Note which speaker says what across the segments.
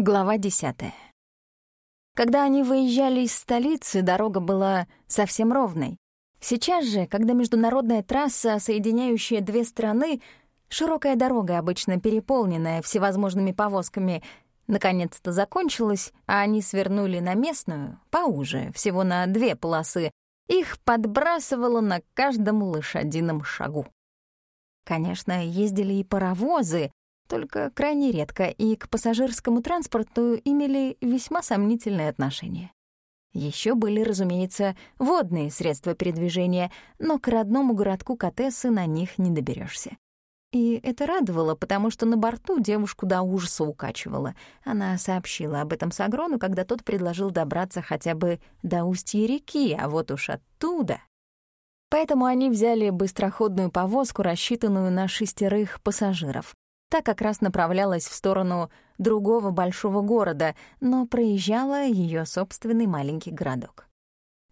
Speaker 1: Глава десятая. Когда они выезжали из столицы, дорога была совсем ровной. Сейчас же, когда международная трасса, соединяющая две страны, широкая дорога, обычно переполненная всевозможными повозками, наконец-то закончилась, а они свернули на местную, поуже, всего на две полосы, их подбрасывало на каждом лошадином шагу. Конечно, ездили и паровозы, только крайне редко и к пассажирскому транспорту имели весьма сомнительное отношение. Еще были, разумеется, водные средства передвижения, но к родному городку Катессы на них не доберешься. И это радовало, потому что на борту девушку до ужаса укачивала. Она сообщила об этом Сагрону, когда тот предложил добраться хотя бы до устья реки, а вот уж оттуда. Поэтому они взяли быстроходную повозку, рассчитанную на шестерых пассажиров. Та как раз направлялась в сторону другого большого города, но проезжала ее собственный маленький городок.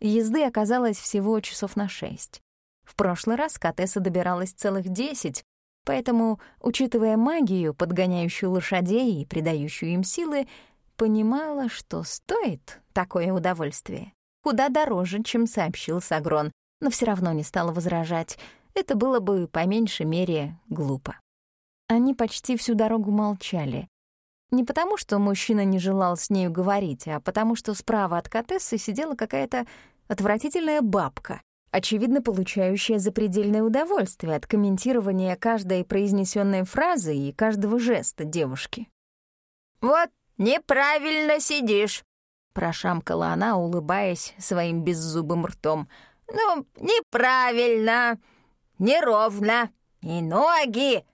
Speaker 1: Езды оказалось всего часов на шесть. В прошлый раз Катесса добиралась целых десять, поэтому, учитывая магию, подгоняющую лошадей и придающую им силы, понимала, что стоит такое удовольствие. Куда дороже, чем сообщил Сагрон, но все равно не стала возражать. Это было бы, по меньшей мере, глупо. Они почти всю дорогу молчали. Не потому, что мужчина не желал с нею говорить, а потому, что справа от Катессы сидела какая-то отвратительная бабка, очевидно получающая запредельное удовольствие от комментирования каждой произнесенной фразы и каждого жеста девушки.
Speaker 2: «Вот неправильно сидишь», — прошамкала она, улыбаясь своим беззубым ртом. «Ну, неправильно, неровно, и ноги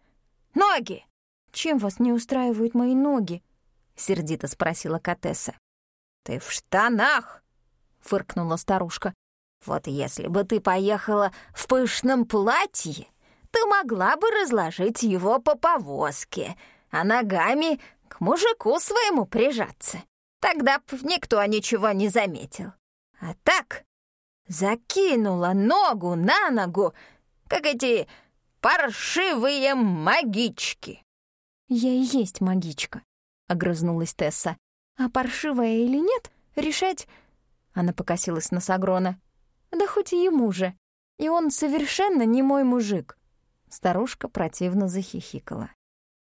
Speaker 2: Ноги!»
Speaker 1: «Чем вас не устраивают мои ноги?» — сердито спросила Катесса.
Speaker 2: «Ты в штанах!» — фыркнула старушка. «Вот если бы ты поехала в пышном платье, ты могла бы разложить его по повозке, а ногами к мужику своему прижаться. Тогда б никто ничего не заметил. А так закинула ногу на ногу, как эти паршивые магички!»
Speaker 1: «Я и есть магичка», — огрызнулась Тесса. «А паршивая или нет, решать...» Она покосилась на Сагрона. «Да хоть и ему же. И он совершенно не мой мужик». Старушка противно захихикала.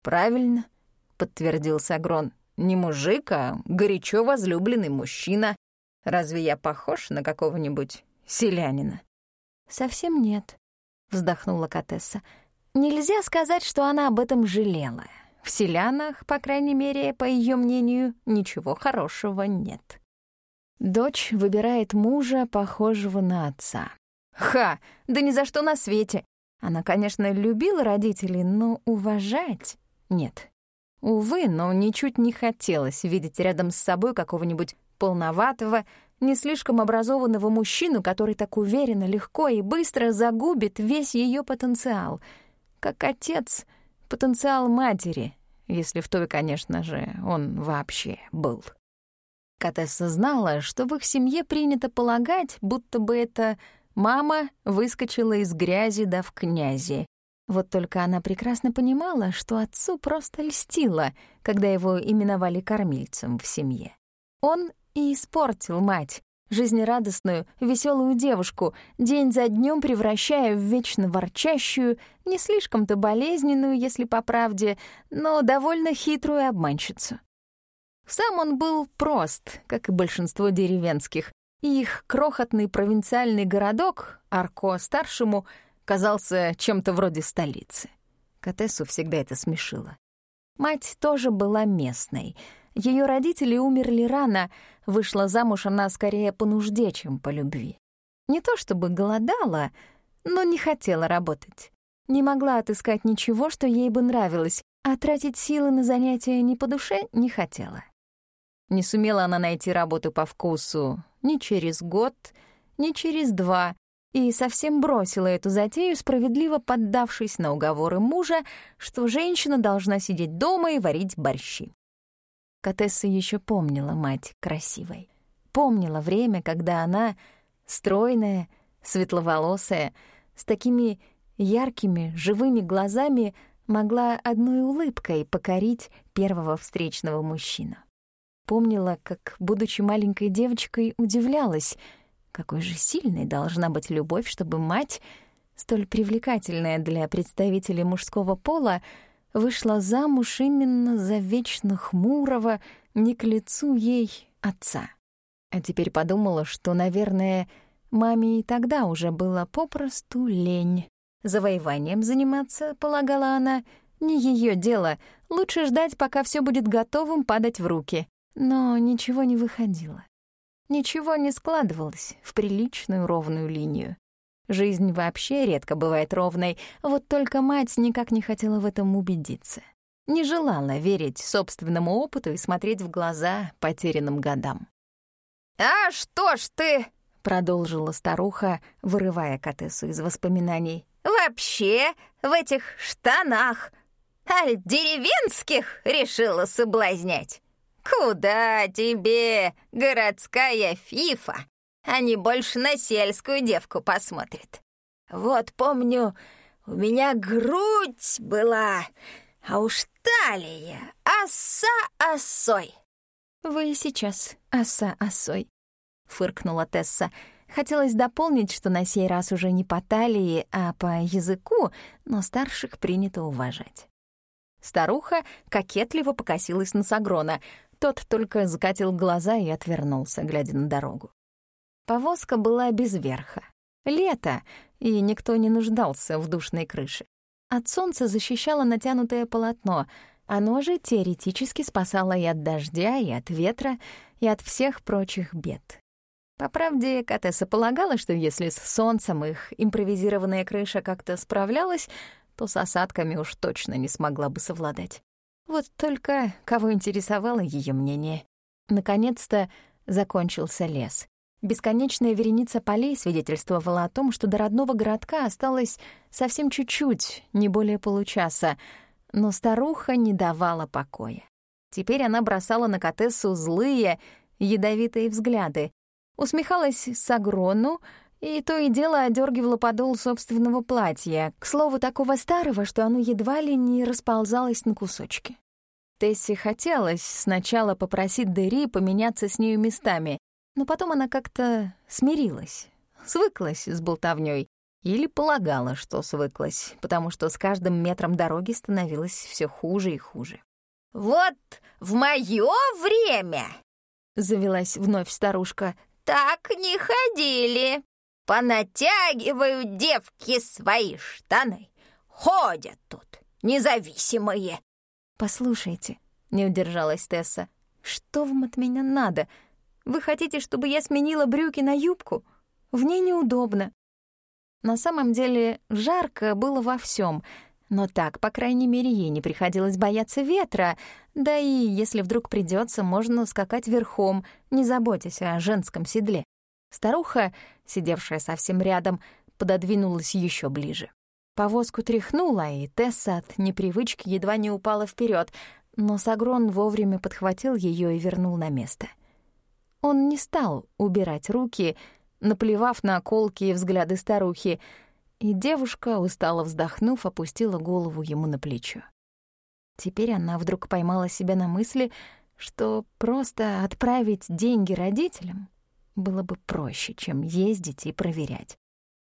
Speaker 2: «Правильно», — подтвердил Сагрон. «Не мужик, а горячо возлюбленный мужчина. Разве я похож на какого-нибудь селянина?»
Speaker 1: «Совсем нет», — вздохнула Катесса. «Нельзя сказать, что она об этом жалела. В селянах, по крайней мере, по ее мнению, ничего хорошего нет». Дочь выбирает мужа, похожего на отца. Ха! Да ни за что на свете! Она, конечно, любила родителей, но уважать — нет. Увы, но ничуть не хотелось видеть рядом с собой какого-нибудь полноватого, не слишком образованного мужчину, который так уверенно, легко и быстро загубит весь ее потенциал. Как отец — потенциал матери, если в той, конечно же, он вообще был. Катесса знала, что в их семье принято полагать, будто бы эта мама выскочила из грязи да в князи. Вот только она прекрасно понимала, что отцу просто льстило, когда его именовали кормильцем в семье. Он и испортил мать, жизнерадостную, веселую девушку, день за днем превращая в вечно ворчащую, не слишком-то болезненную, если по правде, но довольно хитрую обманщицу. Сам он был прост, как и большинство деревенских, и их крохотный провинциальный городок, Арко-старшему, казался чем-то вроде столицы. Катессу всегда это смешило. Мать тоже была местной — ее родители умерли рано, вышла замуж она скорее по нужде, чем по любви. Не то чтобы голодала, но не хотела работать. Не могла отыскать ничего, что ей бы нравилось, а тратить силы на занятия не по душе не хотела. Не сумела она найти работу по вкусу ни через год, ни через два, и совсем бросила эту затею, справедливо поддавшись на уговоры мужа, что женщина должна сидеть дома и варить борщи. Катесса еще помнила мать красивой. Помнила время, когда она, стройная, светловолосая, с такими яркими, живыми глазами, могла одной улыбкой покорить первого встречного мужчину. вспомнила, как, будучи маленькой девочкой, удивлялась, какой же сильной должна быть любовь, чтобы мать, столь привлекательная для представителей мужского пола, вышла замуж именно за вечно хмурого, не к лицу ей отца. А теперь подумала, что, наверное, маме и тогда уже было попросту лень. Завоеванием заниматься, полагала она, не ее дело. Лучше ждать, пока все будет готовым падать в руки. Но ничего не выходило. Ничего не складывалось в приличную ровную линию. Жизнь вообще редко бывает ровной, вот только мать никак не хотела в этом убедиться. Не желала верить собственному опыту и смотреть в глаза потерянным годам.
Speaker 2: «А что ж ты?»
Speaker 1: — продолжила старуха, вырывая Катессу из воспоминаний.
Speaker 2: «Вообще в этих штанах, аль деревенских решила соблазнять? Куда тебе, городская фифа? Они больше на сельскую девку посмотрят. Вот помню, у меня грудь была, а уж талия оса осой.
Speaker 1: «Вы сейчас оса осой», — фыркнула Тесса. Хотелось дополнить, что на сей раз уже не по талии, а по языку, но старших принято уважать. Старуха кокетливо покосилась на Сагрона. Тот только закатил глаза и отвернулся, глядя на дорогу. Повозка была без верха. Лето, и никто не нуждался в душной крыше. От солнца защищало натянутое полотно, оно же теоретически спасало и от дождя, и от ветра, и от всех прочих бед. По правде, Катесса полагала, что если с солнцем их импровизированная крыша как-то справлялась, то с осадками уж точно не смогла бы совладать. Вот только кого интересовало ее мнение. Наконец-то закончился лес. Бесконечная вереница полей свидетельствовала о том, что до родного городка осталось совсем чуть-чуть, не более получаса, но старуха не давала покоя. Теперь она бросала на Катессу злые, ядовитые взгляды, усмехалась Сагрону и то и дело одергивала подол собственного платья, к слову, такого старого, что оно едва ли не расползалось на кусочки. Тессе хотелось сначала попросить Дери поменяться с нею местами, но потом она как-то смирилась, свыклась с болтовнёй или полагала, что свыклась, потому что с каждым метром дороги становилось все хуже и хуже.
Speaker 2: «Вот в моё время!» — завелась вновь старушка. «Так не ходили. Понатягивают девки свои штаны. Ходят тут, независимые».
Speaker 1: «Послушайте», — не удержалась Тесса, — «что вам от меня надо?» Вы хотите, чтобы я сменила брюки на юбку? В ней неудобно. На самом деле жарко было во всем, но так, по крайней мере, ей не приходилось бояться ветра, да и если вдруг придется, можно скакать верхом, не заботясь о женском седле. Старуха, сидевшая совсем рядом, пододвинулась еще ближе. Повозку тряхнула, и Тесса от непривычки едва не упала вперед, но Сагрон вовремя подхватил ее и вернул на место — он не стал убирать руки, наплевав на колкие взгляды старухи, и девушка, устало вздохнув, опустила голову ему на плечо. Теперь она вдруг поймала себя на мысли, что просто отправить деньги родителям было бы проще, чем ездить и проверять.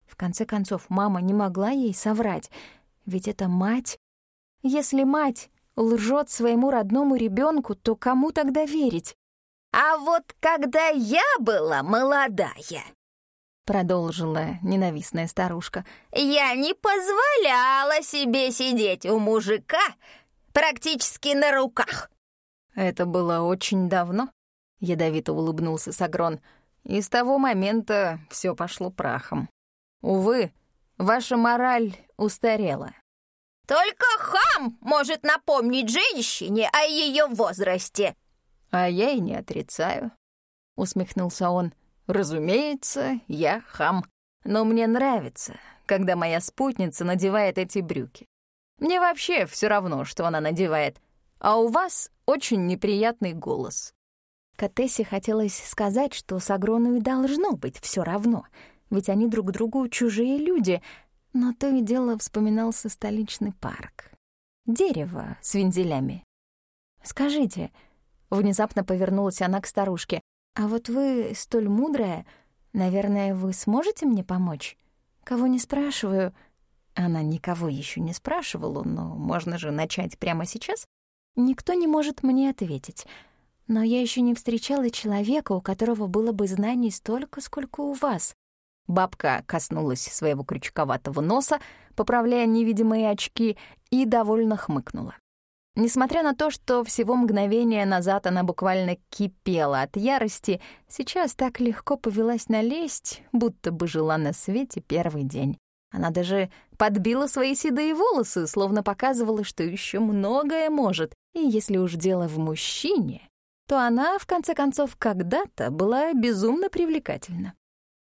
Speaker 1: В конце концов, мама не могла ей соврать, ведь это мать. Если мать лжет своему родному ребенку, то кому тогда верить?
Speaker 2: А вот когда я была молодая,
Speaker 1: продолжила ненавистная старушка,
Speaker 2: я не позволяла себе сидеть у мужика практически на руках.
Speaker 1: Это было очень давно, ядовито улыбнулся Сагрон. И с того момента все пошло прахом. Увы, ваша мораль устарела.
Speaker 2: Только хам может напомнить женщине о ее возрасте,
Speaker 1: «А я и не отрицаю», — усмехнулся он. «Разумеется, я хам, но мне нравится, когда моя спутница надевает эти брюки. Мне вообще все равно, что она надевает, а у вас очень неприятный голос». Катессе хотелось сказать, что с Агрону и должно быть все равно, ведь они друг другу чужие люди, но то и дело вспоминался столичный парк. Дерево с вензелями. «Скажите, Внезапно повернулась она к старушке. «А вот вы столь мудрая, наверное, вы сможете мне помочь? Кого не спрашиваю?» Она никого еще не спрашивала, но можно же начать прямо сейчас. Никто не может мне ответить. Но я еще не встречала человека, у которого было бы знаний столько, сколько у вас. Бабка коснулась своего крючковатого носа, поправляя невидимые очки, и довольно хмыкнула. Несмотря на то, что всего мгновение назад она буквально кипела от ярости, сейчас так легко повелась на лесть, будто бы жила на свете первый день. Она даже подбила свои седые волосы, словно показывала, что еще многое может, и если уж дело в мужчине, то она, в конце концов, когда-то была безумно привлекательна.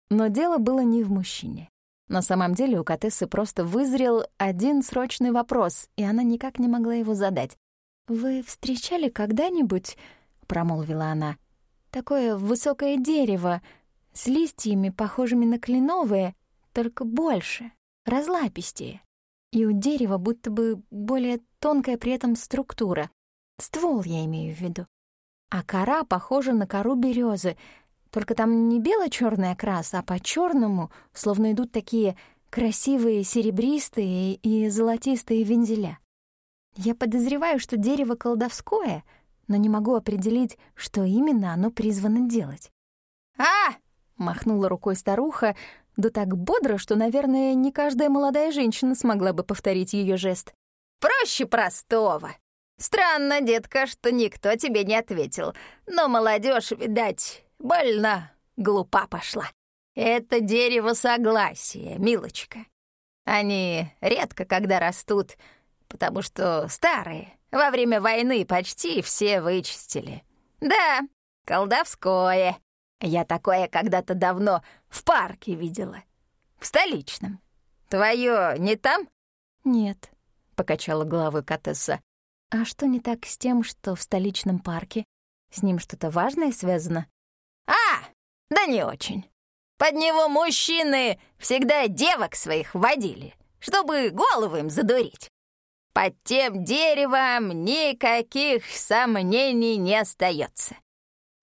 Speaker 1: Но дело было не в мужчине. На самом деле у Катессы просто вызрел один срочный вопрос, и она никак не могла его задать. «Вы встречали когда-нибудь, — промолвила она, — такое высокое дерево с листьями, похожими на кленовые, только больше, разлапистее? И у дерева будто бы более тонкая при этом структура. Ствол я имею в виду. А кора похожа на кору березы, только там не бело-черный окрас, а по-черному, словно идут такие красивые серебристые и золотистые вензеля. Я подозреваю, что дерево колдовское, но не могу определить, что именно оно призвано делать.
Speaker 2: «А!»
Speaker 1: — махнула рукой старуха, да так бодро, что, наверное, не каждая молодая женщина смогла бы повторить ее жест.
Speaker 2: «Проще простого. Странно, детка, что никто тебе не ответил. Но молодежь, видать, Больно глупа пошла. Это дерево согласия, милочка. Они редко когда растут, потому что старые. Во время войны почти все вычистили. Да, колдовское. Я такое когда-то давно в парке видела. В столичном. Твое не там?
Speaker 1: Нет, покачала головой Катесса. А что не так с тем, что в столичном парке? С ним что-то важное связано?
Speaker 2: «А, да не очень. Под него мужчины всегда девок своих водили, чтобы головы им задурить. Под тем деревом никаких сомнений не остается.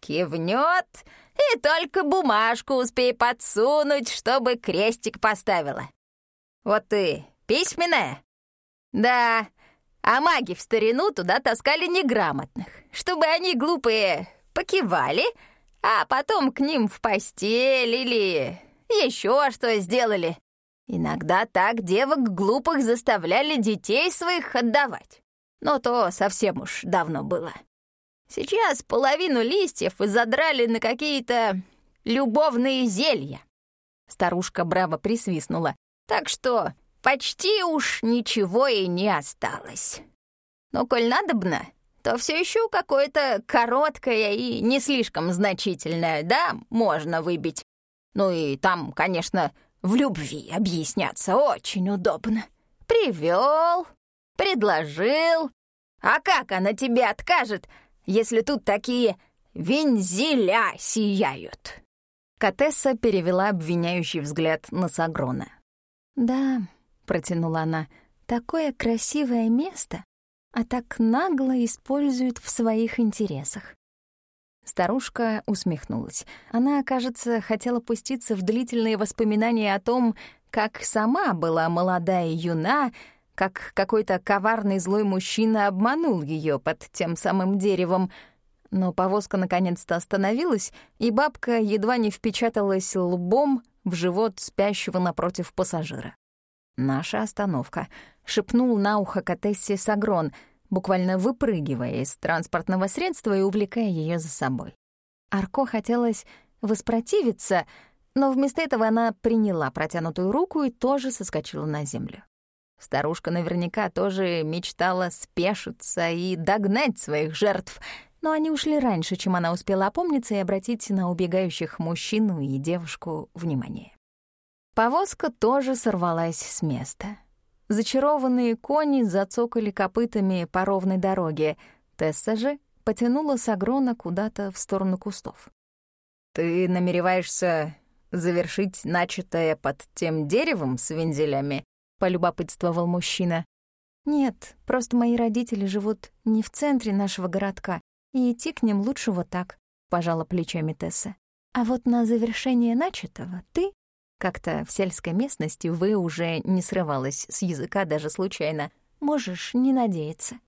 Speaker 2: Кивнет и только бумажку успей подсунуть, чтобы крестик поставила. Вот ты письменная? Да, а маги в старину туда таскали неграмотных, чтобы они глупые покивали — а потом к ним в постель или еще что сделали. Иногда так девок глупых заставляли детей своих отдавать. Но то совсем уж давно было. Сейчас половину листьев задрали на какие-то любовные зелья. Старушка браво присвистнула. Так что почти уж ничего и не осталось. Но коль надобно, то все еще какое-то короткое и не слишком значительное, да, можно выбить. Ну и там, конечно, в любви объясняться очень удобно. Привел, предложил. А как она тебе откажет, если тут такие вензеля сияют?»
Speaker 1: Катесса перевела обвиняющий взгляд на Сагрона. «Да», — протянула она, — «такое красивое место, а так нагло используют в своих интересах. Старушка усмехнулась. Она, кажется, хотела пуститься в длительные воспоминания о том, как сама была молодая юна, как какой-то коварный злой мужчина обманул ее под тем самым деревом. Но повозка наконец-то остановилась, и бабка едва не впечаталась лбом в живот спящего напротив пассажира. «Наша остановка», — шепнул на ухо Катессе Сагрон, буквально выпрыгивая из транспортного средства и увлекая ее за собой. Арко хотелось воспротивиться, но вместо этого она приняла протянутую руку и тоже соскочила на землю. Старушка наверняка тоже мечтала спешиться и догнать своих жертв, но они ушли раньше, чем она успела опомниться и обратить на убегающих мужчину и девушку внимание. Повозка тоже сорвалась с места. Зачарованные кони зацокали копытами по ровной дороге. Тесса же потянула Сагрона куда-то в сторону кустов. «Ты намереваешься завершить начатое под тем деревом с вензелями?» — полюбопытствовал мужчина. «Нет, просто мои родители живут не в центре нашего городка, И идти к ним лучше вот так, — пожала плечами Тесса. А вот на завершение начатого ты, как-то в сельской местности вы уже не срывалась с языка даже случайно, можешь не надеяться.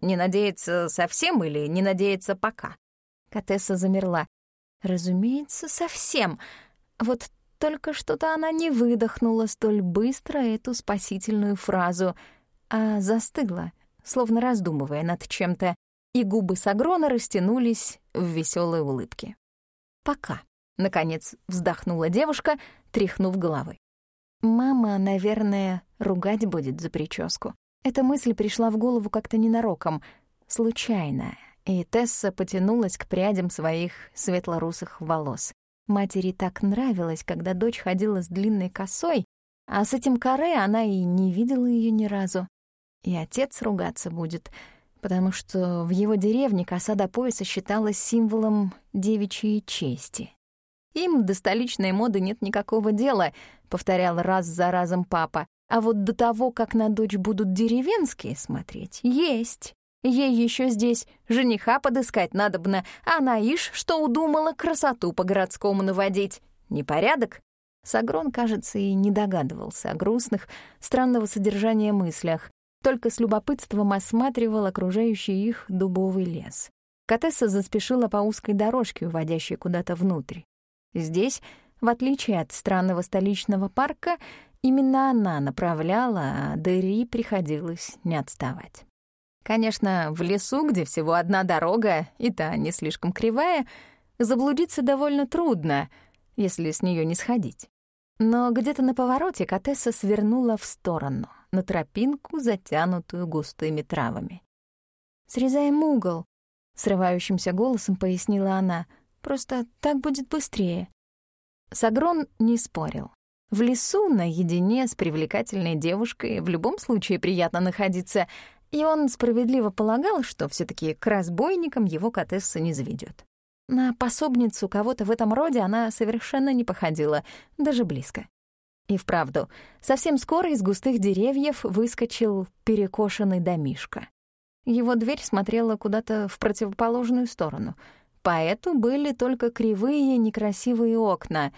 Speaker 2: Не надеяться совсем или не надеяться пока?
Speaker 1: Катесса замерла. Разумеется, совсем. Вот только что-то она не выдохнула столь быстро эту спасительную фразу, а застыла, словно раздумывая над чем-то, и губы Сагрона растянулись в веселой улыбке. «Пока», — наконец вздохнула девушка, тряхнув головой. «Мама, наверное, ругать будет за прическу». Эта мысль пришла в голову как-то ненароком, случайно, и Тесса потянулась к прядям своих светлорусых волос. Матери так нравилось, когда дочь ходила с длинной косой, а с этим каре она и не видела ее ни разу. И отец ругаться будет, потому что в его деревне коса до пояса считалась символом девичьей чести. «Им до столичной моды нет никакого дела», — повторял раз за разом папа. «А вот до того, как на дочь будут деревенские смотреть, есть. Ей еще здесь жениха подыскать надобно, а она, ишь, что удумала красоту по-городскому наводить. Непорядок?» Сагрон, кажется, и не догадывался о грустных, странного содержания мыслях, только с любопытством осматривал окружающий их дубовый лес. Катесса заспешила по узкой дорожке, уводящей куда-то внутрь. Здесь, в отличие от странного столичного парка, именно она направляла, а Дери приходилось не отставать. Конечно, в лесу, где всего одна дорога, и та не слишком кривая, заблудиться довольно трудно, если с нее не сходить. Но где-то на повороте Катесса свернула в сторону, на тропинку, затянутую густыми травами. «Срезаем угол», — срывающимся голосом пояснила она. «Просто так будет быстрее». Сагрон не спорил. В лесу наедине с привлекательной девушкой в любом случае приятно находиться — и он справедливо полагал, что все таки к разбойникам его Катесса не заведет. На пособницу кого-то в этом роде она совершенно не походила, даже близко. И вправду, совсем скоро из густых деревьев выскочил перекошенный домишко. Его дверь смотрела куда-то в противоположную сторону. По эту были только кривые, некрасивые окна.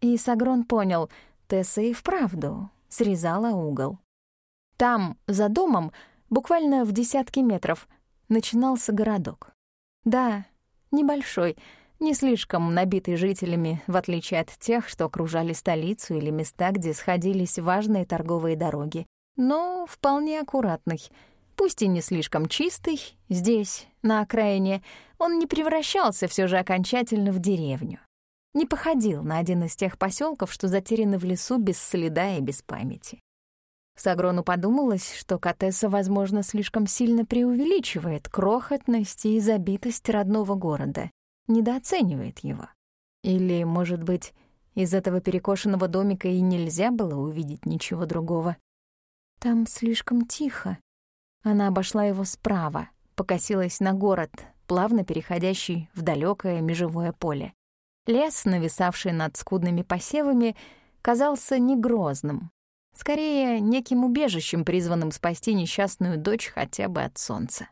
Speaker 1: И Сагрон понял, Тесса и вправду срезала угол. Там, за домом, Буквально в десятки метров начинался городок. Да, небольшой, не слишком набитый жителями, в отличие от тех, что окружали столицу или места, где сходились важные торговые дороги, но вполне аккуратный. Пусть и не слишком чистый, здесь, на окраине, он не превращался все же окончательно в деревню. Не походил на один из тех поселков, что затеряны в лесу без следа и без памяти. Сагрону подумалось, что Катесса, возможно, слишком сильно преувеличивает крохотность и забитость родного города, недооценивает его. Или, может быть, из этого перекошенного домика и нельзя было увидеть ничего другого. Там слишком тихо. Она обошла его справа, покосилась на город, плавно переходящий в далекое межевое поле. Лес, нависавший над скудными посевами, казался не грозным, Скорее, неким убежищем, призванным спасти несчастную дочь хотя бы от солнца.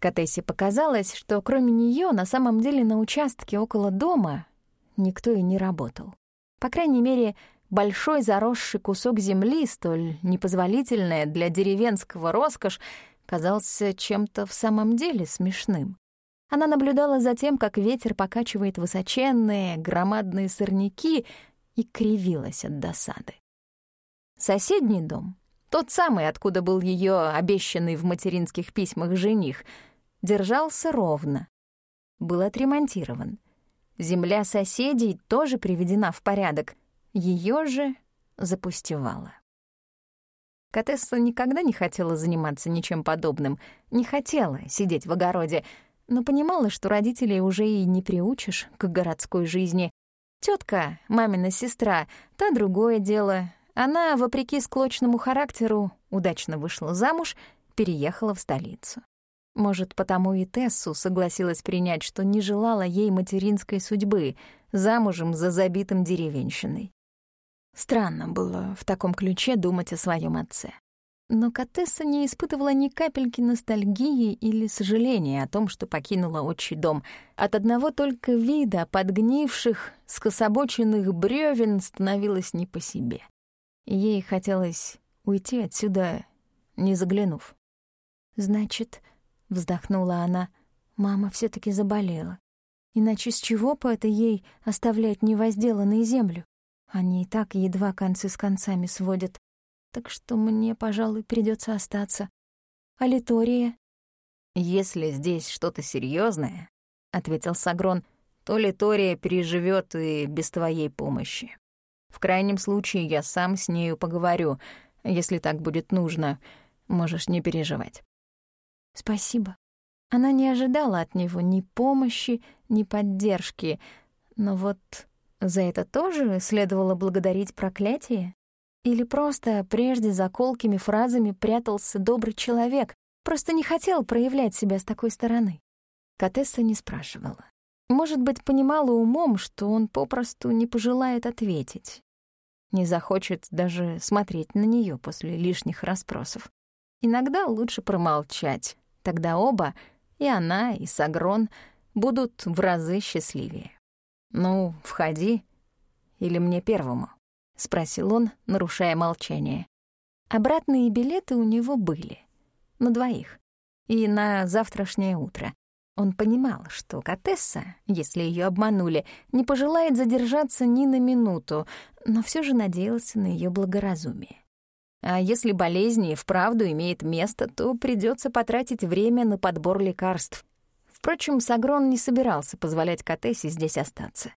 Speaker 1: Катессе показалось, что кроме нее на самом деле на участке около дома никто и не работал. По крайней мере, большой заросший кусок земли, столь непозволительная для деревенского роскошь, казался чем-то в самом деле смешным. Она наблюдала за тем, как ветер покачивает высоченные, громадные сорняки, и кривилась от досады. Соседний дом, тот самый, откуда был ее обещанный в материнских письмах жених, держался ровно. Был отремонтирован. Земля соседей тоже приведена в порядок. Ее же запустевала. Катесса никогда не хотела заниматься ничем подобным, не хотела сидеть в огороде, но понимала, что родителей уже и не приучишь к городской жизни. Тетка, мамина сестра, та другое дело, она, вопреки склочному характеру, удачно вышла замуж, переехала в столицу. Может, потому и Тессу согласилась принять, что не желала ей материнской судьбы, замужем за забитым деревенщиной. Странно было в таком ключе думать о своем отце. Но Катесса не испытывала ни капельки ностальгии или сожаления о том, что покинула отчий дом. От одного только вида подгнивших, скособоченных бревен становилось не по себе. Ей хотелось уйти отсюда, не заглянув. «Значит, — вздохнула она, — мама все таки заболела. Иначе с чего бы это ей оставлять невозделанную землю? Они и так едва концы с концами сводят так что мне, пожалуй, придется остаться. А Литория?
Speaker 2: «Если здесь что-то серьезное, ответил Сагрон, «то Литория переживет и без твоей помощи. В крайнем случае я сам с нею поговорю, если так будет нужно. Можешь не переживать».
Speaker 1: «Спасибо». Она не ожидала от него ни помощи, ни поддержки, но вот за это тоже следовало благодарить проклятие. Или просто прежде за колкими фразами прятался добрый человек, просто не хотел проявлять себя с такой стороны. Катесса не спрашивала. Может быть, понимала умом, что он попросту не пожелает ответить. Не захочет даже смотреть на нее после лишних расспросов. Иногда лучше промолчать. Тогда оба, и она, и Сагрон, будут в разы счастливее. «Ну, входи. Или мне первому?» — спросил он, нарушая молчание. Обратные билеты у него были. На двоих. И на завтрашнее утро. Он понимал, что Катесса, если ее обманули, не пожелает задержаться ни на минуту, но все же надеялся на ее благоразумие. А если болезнь и вправду имеет место, то придется потратить время на подбор лекарств. Впрочем, Сагрон не собирался позволять Катессе здесь остаться.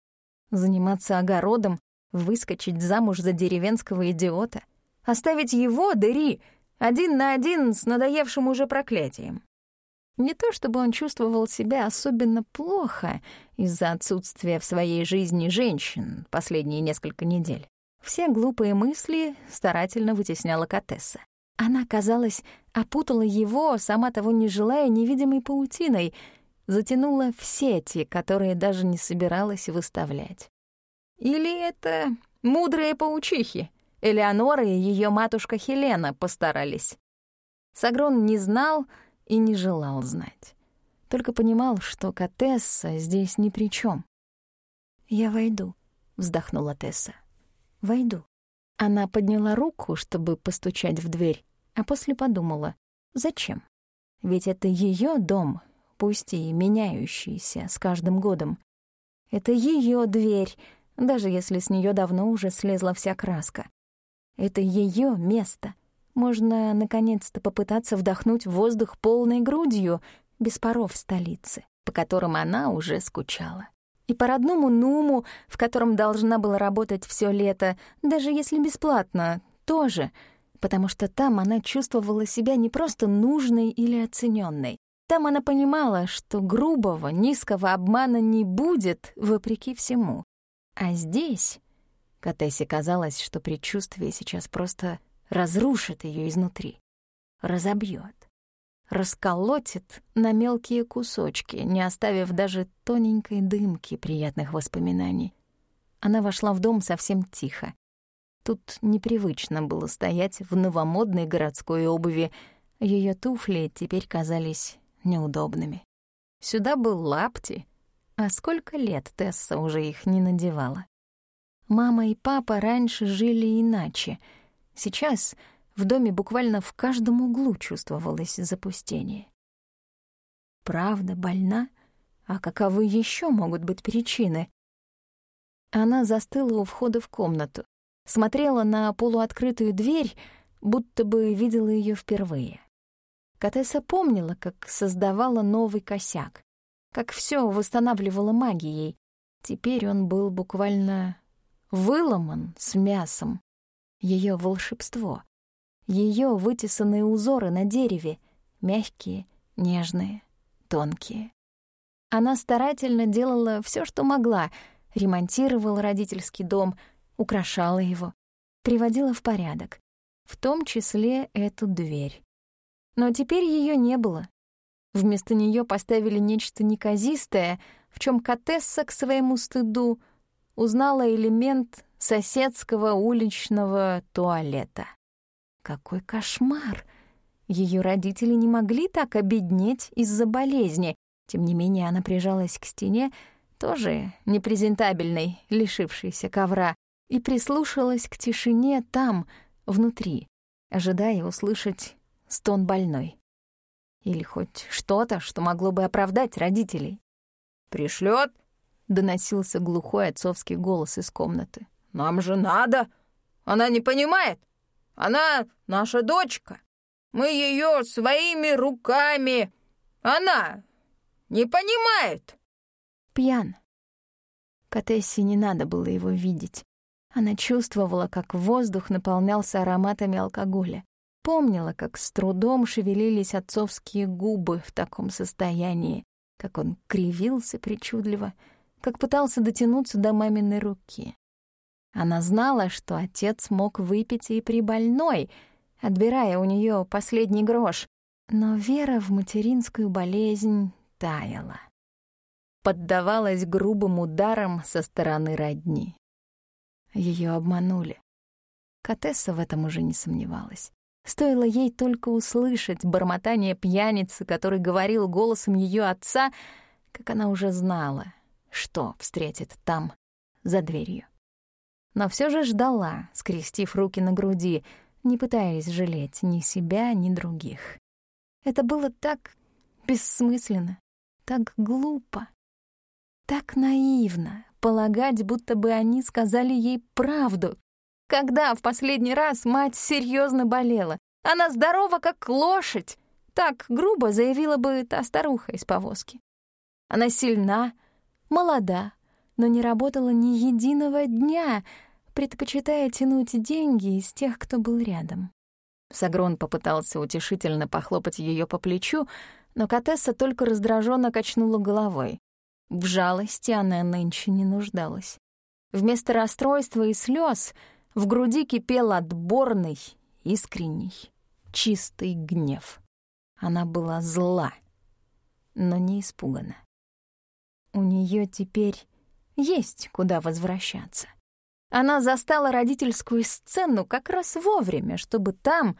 Speaker 1: Заниматься огородом Выскочить замуж за деревенского идиота? Оставить его, Дери, один на один с надоевшим уже проклятием? Не то чтобы он чувствовал себя особенно плохо из-за отсутствия в своей жизни женщин последние несколько недель. Все глупые мысли старательно вытесняла Катесса. Она, казалось, опутала его, сама того не желая, невидимой паутиной, затянула в сети, которые даже не собиралась выставлять. Или это мудрые паучихи? Элеонора и ее матушка Хелена постарались. Сагрон не знал и не желал знать. Только понимал, что Катесса здесь ни при чем. «Я войду», — вздохнула Тесса. «Войду». Она подняла руку, чтобы постучать в дверь, а после подумала, зачем? Ведь это ее дом, пусть и меняющийся с каждым годом. Это ее дверь, даже если с нее давно уже слезла вся краска. Это ее место. Можно наконец-то попытаться вдохнуть воздух полной грудью, без паров столицы, по которым она уже скучала. И по родному Нуму, в котором должна была работать все лето, даже если бесплатно, тоже, потому что там она чувствовала себя не просто нужной или оцененной. Там она понимала, что грубого, низкого обмана не будет, вопреки всему. А здесь Катессе казалось, что предчувствие сейчас просто разрушит ее изнутри, разобьет, расколотит на мелкие кусочки, не оставив даже тоненькой дымки приятных воспоминаний. Она вошла в дом совсем тихо. Тут непривычно было стоять в новомодной городской обуви. Ее туфли теперь казались неудобными. Сюда был лапти, а сколько лет Тесса уже их не надевала? Мама и папа раньше жили иначе. Сейчас в доме буквально в каждом углу чувствовалось запустение. Правда больна? А каковы еще могут быть причины? Она застыла у входа в комнату, смотрела на полуоткрытую дверь, будто бы видела ее впервые. Катесса помнила, как создавала новый косяк как все восстанавливало магией. Теперь он был буквально выломан с мясом. Ее волшебство, ее вытесанные узоры на дереве, мягкие, нежные, тонкие. Она старательно делала все, что могла, ремонтировала родительский дом, украшала его, приводила в порядок, в том числе эту дверь. Но теперь ее не было. Вместо нее поставили нечто неказистое, в чем Катесса к своему стыду узнала элемент соседского уличного туалета. Какой кошмар! Ее родители не могли так обеднеть из-за болезни. Тем не менее, она прижалась к стене, тоже непрезентабельной, лишившейся ковра, и прислушалась к тишине там, внутри, ожидая услышать стон больной. Или хоть что-то, что могло бы оправдать родителей.
Speaker 3: «Пришлёт?»
Speaker 1: — доносился глухой отцовский голос из комнаты.
Speaker 3: «Нам же надо! Она не понимает! Она наша дочка! Мы её своими руками! Она не понимает!»
Speaker 1: Пьян. Катессе не надо было его видеть. Она чувствовала, как воздух наполнялся ароматами алкоголя. Помнила, как с трудом шевелились отцовские губы в таком состоянии, как он кривился причудливо, как пытался дотянуться до маминой руки. Она знала, что отец мог выпить и при больной, отбирая у нее последний грош, но вера в материнскую болезнь таяла. Поддавалась грубым ударам со стороны родни. Ее обманули. Катесса в этом уже не сомневалась. Стоило ей только услышать бормотание пьяницы, который говорил голосом ее отца, как она уже знала, что встретит там, за дверью. Но все же ждала, скрестив руки на груди, не пытаясь жалеть ни себя, ни других. Это было так бессмысленно, так глупо, так наивно полагать, будто бы они сказали ей правду. Когда в последний раз мать серьезно болела? Она здорова, как лошадь. Так грубо заявила бы та старуха из повозки. Она сильна, молода, но не работала ни единого дня, предпочитая тянуть деньги из тех, кто был рядом. Сагрон попытался утешительно похлопать ее по плечу, но Катесса только раздраженно качнула головой. В жалости она нынче не нуждалась. Вместо расстройства и слез в груди кипел отборный, искренний, чистый гнев. Она была зла, но не испугана. У нее теперь есть куда возвращаться. Она застала родительскую сцену как раз вовремя, чтобы там,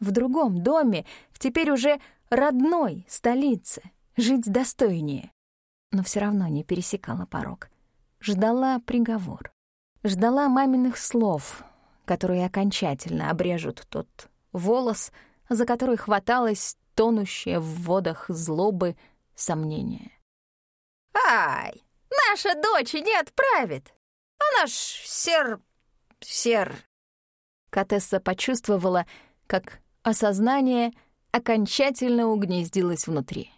Speaker 1: в другом доме, в теперь уже родной столице, жить достойнее но все равно не пересекала порог. Ждала приговор. Ждала маминых слов, которые окончательно обрежут тот волос, за который хваталось тонущее в водах злобы сомнение.
Speaker 2: «Ай, наша дочь не отправит! Она ж сер... сер...»
Speaker 1: Катесса почувствовала, как осознание окончательно угнездилось внутри.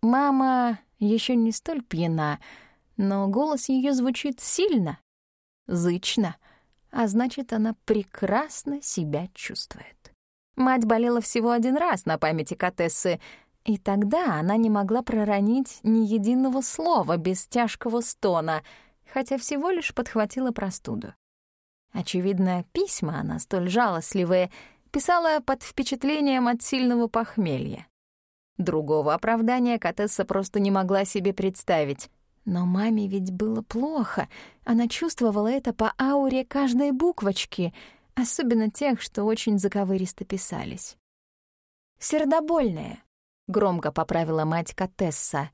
Speaker 1: Мама еще не столь пьяна, но голос ее звучит сильно, зычно, а значит, она прекрасно себя чувствует. Мать болела всего один раз на памяти Катессы, и тогда она не могла проронить ни единого слова без тяжкого стона, хотя всего лишь подхватила простуду. Очевидно, письма она, столь жалостливые, писала под впечатлением от сильного похмелья. Другого оправдания Катесса просто не могла себе представить. Но маме ведь было плохо. Она чувствовала это по ауре каждой буквочки, особенно тех, что очень заковыристо писались. «Сердобольная», — громко поправила мать Катесса,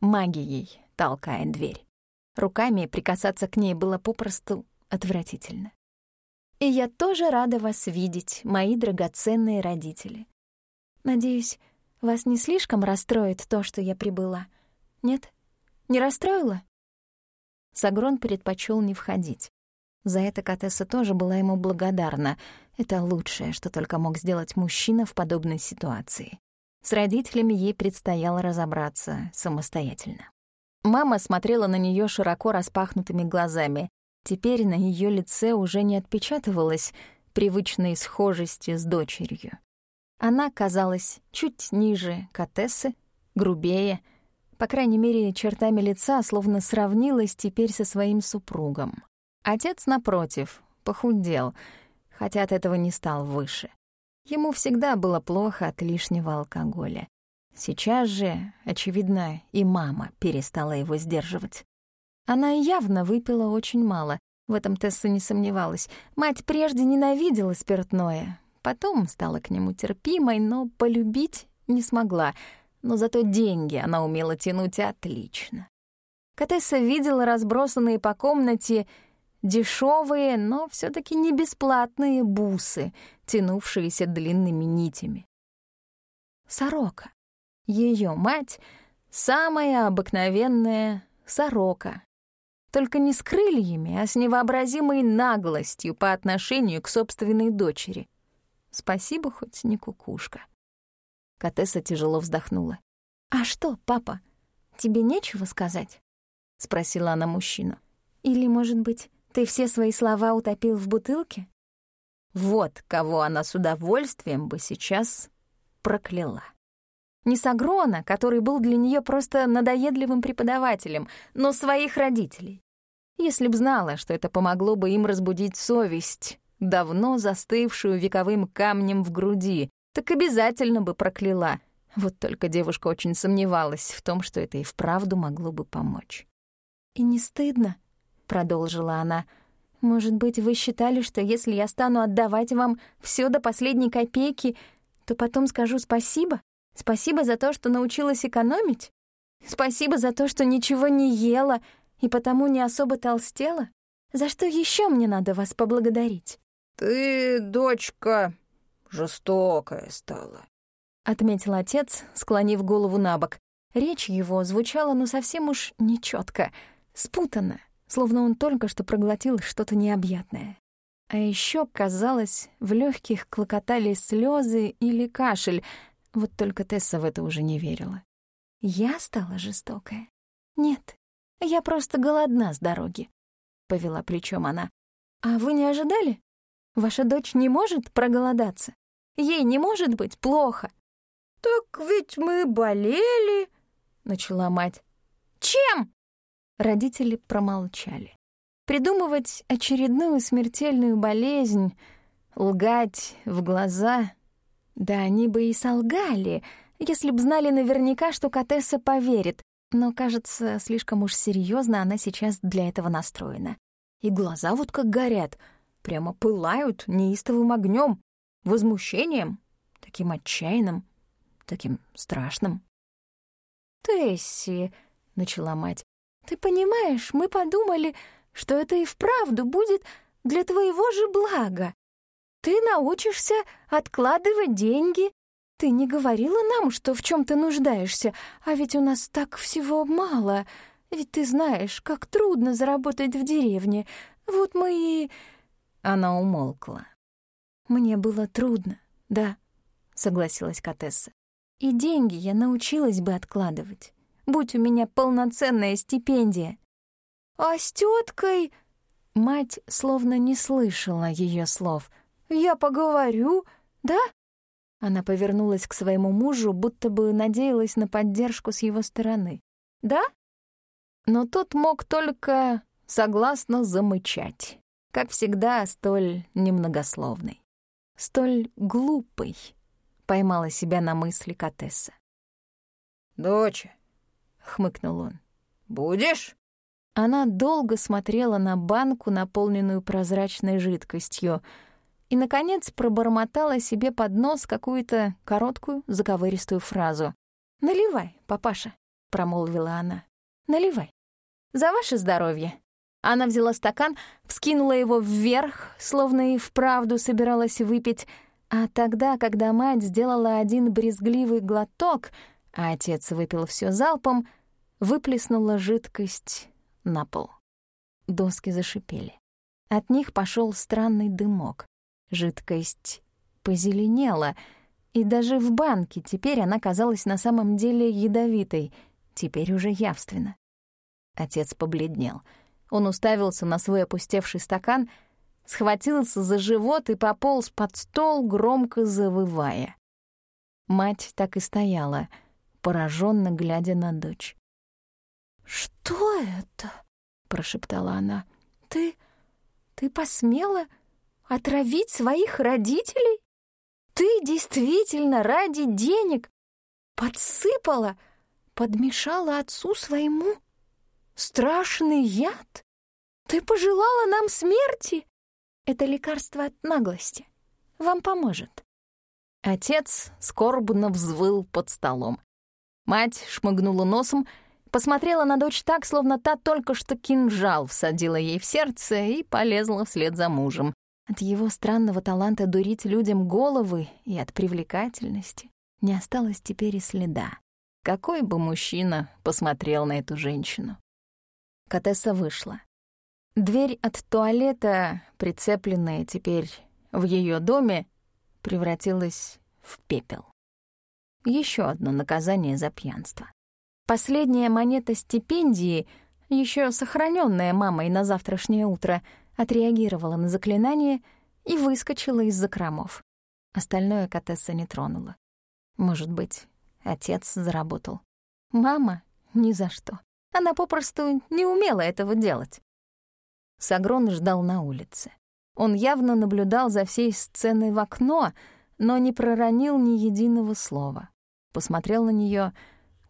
Speaker 1: магией толкая дверь. Руками прикасаться к ней было попросту отвратительно. «И я тоже рада вас видеть, мои драгоценные родители. Надеюсь, вас не слишком расстроит то, что я прибыла? Нет? Не расстроила?» Сагрон предпочел не входить. За это Катесса тоже была ему благодарна. Это лучшее, что только мог сделать мужчина в подобной ситуации. С родителями ей предстояло разобраться самостоятельно. Мама смотрела на нее широко распахнутыми глазами. Теперь на ее лице уже не отпечатывалось привычной схожести с дочерью. Она казалась чуть ниже Катессы, грубее, по крайней мере, чертами лица словно сравнилась теперь со своим супругом. Отец, напротив, похудел, хотя от этого не стал выше. Ему всегда было плохо от лишнего алкоголя. Сейчас же, очевидно, и мама перестала его сдерживать. Она явно выпила очень мало, в этом Тесса не сомневалась. Мать прежде ненавидела спиртное, Потом стала к нему терпимой, но полюбить не смогла. Но зато деньги она умела тянуть отлично. Катесса видела разбросанные по комнате дешевые, но все таки не бесплатные бусы, тянувшиеся длинными нитями. Сорока. Ее мать — самая обыкновенная сорока. Только не с крыльями, а с невообразимой наглостью по отношению к собственной дочери. Спасибо, хоть не кукушка. Катесса тяжело вздохнула. «А что, папа, тебе нечего сказать?» — спросила она мужчину. «Или, может быть, ты все свои слова утопил в бутылке?» Вот кого она с удовольствием бы сейчас прокляла. Не Сагрона, который был для нее просто надоедливым преподавателем, но своих родителей. Если б знала, что это помогло бы им разбудить совесть, давно застывшую вековым камнем в груди, так обязательно бы прокляла. Вот только девушка очень сомневалась в том, что это и вправду могло бы помочь. «И не стыдно?» — продолжила она. «Может быть, вы считали, что если я стану отдавать вам все до последней копейки, то потом скажу спасибо? Спасибо за то, что научилась экономить? Спасибо за то, что ничего не ела и потому не особо толстела? За что еще мне надо вас поблагодарить?»
Speaker 3: «Ты, дочка, жестокая стала», —
Speaker 1: отметил отец, склонив голову на бок. Речь его звучала ну совсем уж нечетко, спутанно, словно он только что проглотил что-то необъятное. А еще, казалось, в легких клокотали слезы или кашель, вот только Тесса в это уже не верила. «Я стала жестокая? Нет, я просто голодна с дороги», — повела плечом она. «А вы не ожидали? Ваша дочь не может проголодаться. Ей не может быть плохо.
Speaker 3: «Так ведь мы болели», — начала мать.
Speaker 1: «Чем?» Родители промолчали. Придумывать очередную смертельную болезнь, лгать в глаза... Да они бы и солгали, если б знали наверняка, что Катесса поверит. Но, кажется, слишком уж серьезно она сейчас для этого настроена. И глаза вот как горят — прямо пылают неистовым огнем, возмущением, таким отчаянным, таким страшным.
Speaker 2: «Тесси», — начала мать, — «ты понимаешь, мы подумали, что это и вправду будет для твоего же блага. Ты научишься откладывать деньги. Ты не говорила нам, что в чем ты нуждаешься, а ведь у нас так всего мало. Ведь ты знаешь, как трудно заработать в деревне. Вот мы и...»
Speaker 1: Она умолкла. «Мне было трудно, да», — согласилась Катесса. «И деньги я научилась бы откладывать. Будь у меня полноценная стипендия».
Speaker 2: «А с теткой...»
Speaker 1: Мать словно не слышала ее слов.
Speaker 2: «Я поговорю, да?»
Speaker 1: Она повернулась к своему мужу, будто бы надеялась на поддержку с его стороны. «Да?» Но тот мог только согласно замычать как всегда, столь немногословный, столь глупый, поймала себя на мысли Катесса.
Speaker 3: «Доча», —
Speaker 1: хмыкнул он, —
Speaker 3: «будешь?»
Speaker 1: Она долго смотрела на банку, наполненную прозрачной жидкостью, и, наконец, пробормотала себе под нос какую-то короткую, заковыристую фразу. «Наливай, папаша», — промолвила она. «Наливай. За ваше здоровье». Она взяла стакан, вскинула его вверх, словно и вправду собиралась выпить, а тогда, когда мать сделала один брезгливый глоток, а отец выпил все залпом, выплеснула жидкость на пол. Доски зашипели. От них пошел странный дымок. Жидкость позеленела, и даже в банке теперь она казалась на самом деле ядовитой, теперь уже явственно. Отец побледнел — он уставился на свой опустевший стакан, схватился за живот и пополз под стол, громко завывая. Мать так и стояла, пораженно глядя на дочь.
Speaker 2: «Что это?» — прошептала она. «Ты... ты посмела отравить своих родителей? Ты действительно ради денег подсыпала, подмешала отцу своему?» Страшный яд? Ты пожелала нам смерти? Это лекарство от наглости.
Speaker 1: вам поможет». Отец скорбно взвыл под столом. Мать шмыгнула носом, посмотрела на дочь так, словно та только что кинжал всадила ей в сердце и полезла вслед за мужем. От его странного таланта дурить людям головы и от привлекательности не осталось теперь и следа. Какой бы мужчина посмотрел на эту женщину? Катесса вышла. Дверь от туалета, прицепленная теперь в ее доме, превратилась в пепел. Еще одно наказание за пьянство. Последняя монета стипендии, еще сохраненная мамой на завтрашнее утро, отреагировала на заклинание и выскочила из закромов. Остальное Катесса не тронула. Может быть, отец заработал. Мама — ни за что. Она попросту не умела этого делать. Сагрон ждал на улице. Он явно наблюдал за всей сценой в окно, но не проронил ни единого слова. Посмотрел на нее,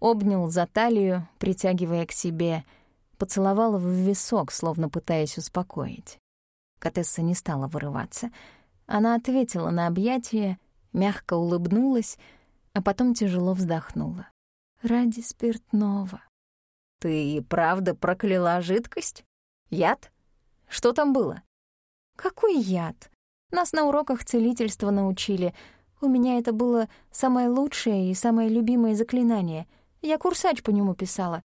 Speaker 1: обнял за талию, притягивая к себе, поцеловал в висок, словно пытаясь успокоить. Катесса не стала вырываться. Она ответила на объятие, мягко улыбнулась, а потом тяжело вздохнула. «Ради спиртного». «Ты и правда прокляла жидкость? Яд? Что там было?» «Какой яд? Нас на уроках целительства научили. У меня это было самое лучшее и самое любимое заклинание. Я курсач по нему писала.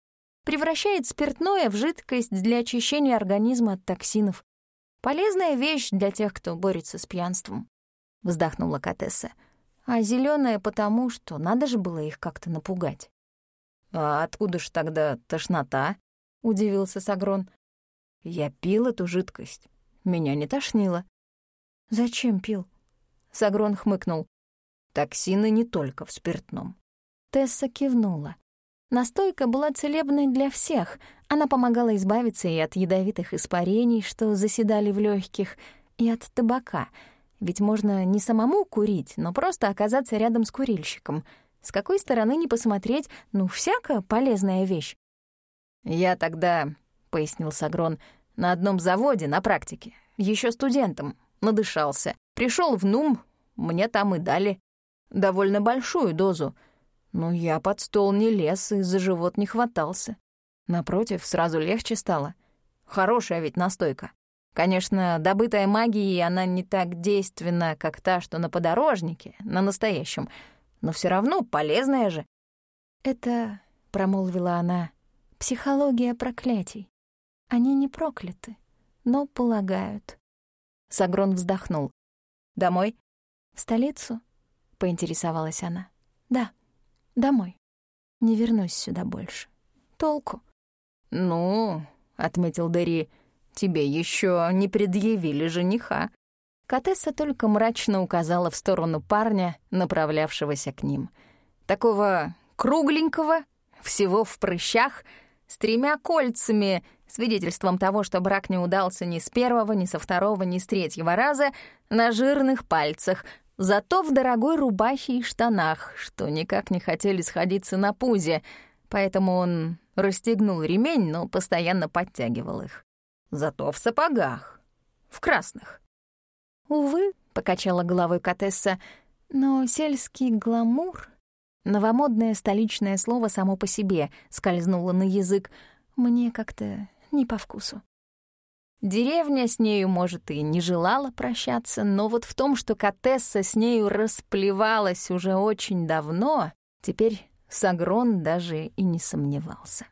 Speaker 1: Превращает спиртное в жидкость для очищения организма от токсинов. Полезная вещь для тех, кто борется с пьянством», — вздохнула Катесса. «А зеленая потому, что надо же было их как-то напугать».
Speaker 3: «А откуда ж тогда тошнота?» — удивился Сагрон. «Я пил эту жидкость. Меня не тошнило.
Speaker 1: «Зачем пил?» Сагрон хмыкнул.
Speaker 3: «Токсины не только в спиртном».
Speaker 1: Тесса кивнула. Настойка была целебной для всех. Она помогала избавиться и от ядовитых испарений, что заседали в легких, и от табака. Ведь можно не самому курить, но просто оказаться рядом с курильщиком. С какой стороны не посмотреть, ну, всякая полезная вещь.
Speaker 3: «Я тогда», — пояснил Сагрон, — на одном заводе на практике, еще студентом, надышался. Пришел в НУМ, мне там и дали. Довольно большую дозу. Но я под стол не лез и за живот не хватался. Напротив, сразу легче стало. Хорошая ведь настойка. Конечно, добытая магией она не так действенна, как та, что на подорожнике, на настоящем, но все равно полезная же.
Speaker 1: «Это, — промолвила она, — психология проклятий. Они не прокляты, но полагают.
Speaker 3: Сагрон вздохнул. «Домой?»
Speaker 1: «В столицу?» — поинтересовалась она. «Да, домой. Не вернусь сюда больше. Толку?»
Speaker 3: «Ну, — отметил Дерри, — тебе еще не предъявили жениха».
Speaker 1: Катесса только мрачно указала в сторону парня, направлявшегося к ним.
Speaker 3: Такого кругленького, всего в прыщах, с тремя кольцами свидетельством того, что брак не удался ни с первого, ни со второго, ни с третьего раза, на жирных пальцах, зато в дорогой рубахе и штанах, что никак не хотели сходиться на пузе, поэтому он расстегнул ремень, но постоянно подтягивал их. Зато в сапогах, в красных.
Speaker 1: «Увы», — покачала головой Катесса, «но сельский гламур...» Новомодное столичное слово само по себе скользнуло на язык. Мне как-то не по вкусу.
Speaker 3: Деревня с нею, может, и не желала прощаться, но вот в том, что Катесса с нею расплевалась уже очень давно, теперь Сагрон даже и не сомневался.